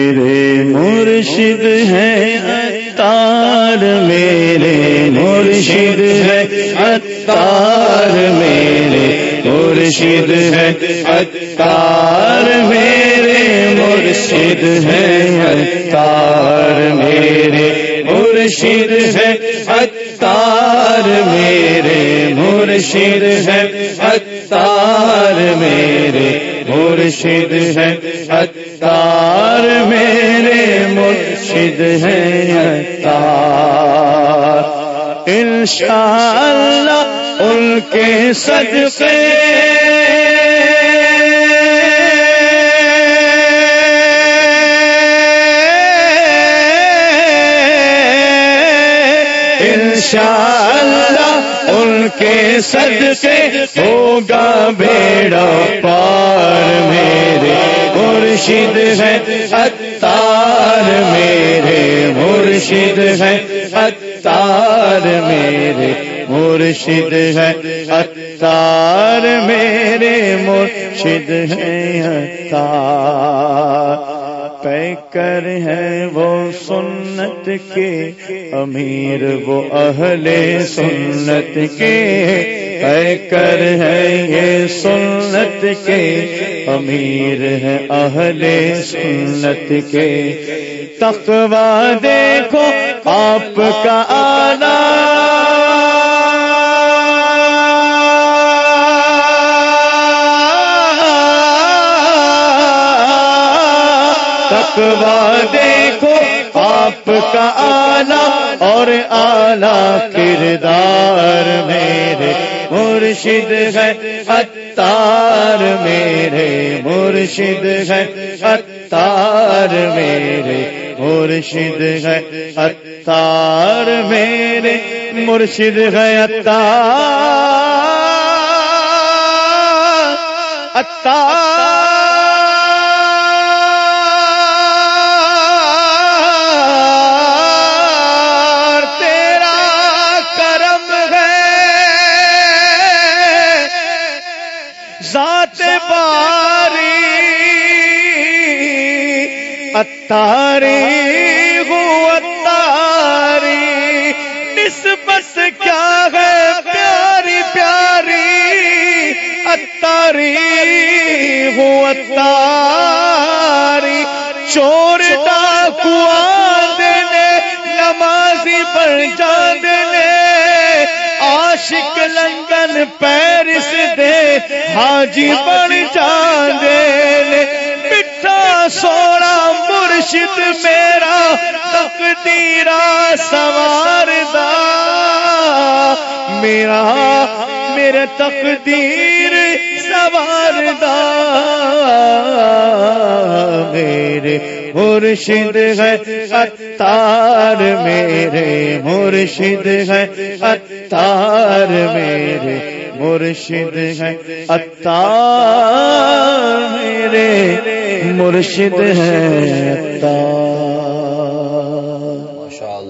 میرے مرشد ہے اتار میرے، مرشد ہے اتار میرے، مرشد ہے اتار میرے، مرشد ہے اتار میرے، مرشد ہے اتار میرے، مرشد ہے اتار میرے۔ مرشد ہے۔ اتار میرے مرشد ہے اتار۔ انشاءاللہ ان کے صدقے۔ انشاءاللہ کے صدقے ہوگا بیڑا پار میرے مرشد ہے اتار میرے مرشد ہے اتار میرے مرشد ہے اتار میرے مرشد ہے اتار کر ہے وہ، سن سنت کے امیر وہ اہل سنت کے کر ہے یہ سنت کے امیر ہے اہل سنت کے تقوا دیکھو آپ کا آنا تقوا دیکھو آپ کا آلہ اور آلہ کردار میرے مرشد ہے، اتار میرے مرشد ہے، اتار میرے مرشد ہے، اتار میرے مرشد ہے اتار اتار اتاری، ہو اتاری، نسبت کیا ہے؟ پیاری پیاری، اتاری، ہو اتاری۔ چور ڈاکو دینے، نمازی پر جانے عاشق لندن پیرس دے، حاجی بن جانے سونا مرشد میرا تقدیرا سوار دا۔ میرا میرا تقدیر سوار دا۔ میرے مرشد ہے اتار میرے مرشد ہے اتار میرے مرشد ہے اتار مرشد ہے اتار